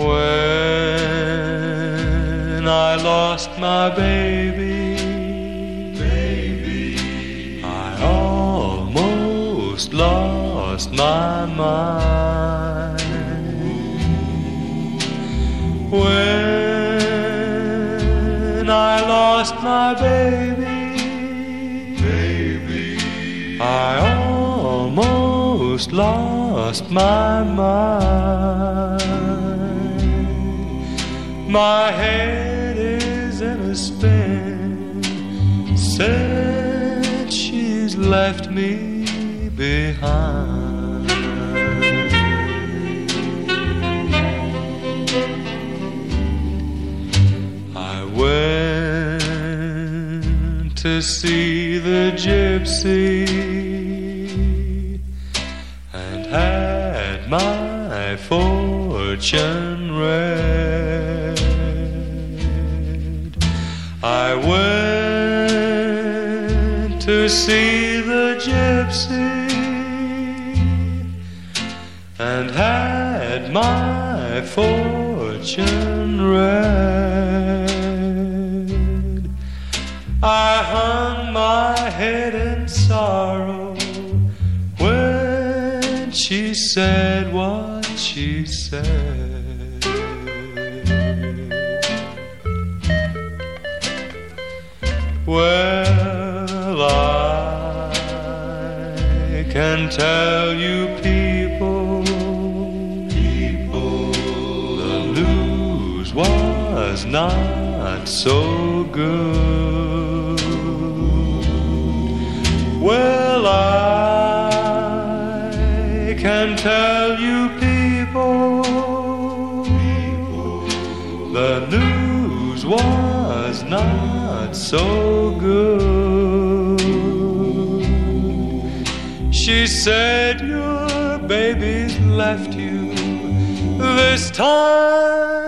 When I lost my baby, baby, I almost lost my mind. When I lost my baby, baby, I almost lost my mind. My head is in a spin since she's left me behind. I went to see the gypsy and had my fortune read. To see the gypsy and had my fortune read. I hung my head in sorrow when she said what she said. Well, can tell you people, people, the news was not so good. Well, I can tell you people, the news was not so good. She said your baby's left you. This time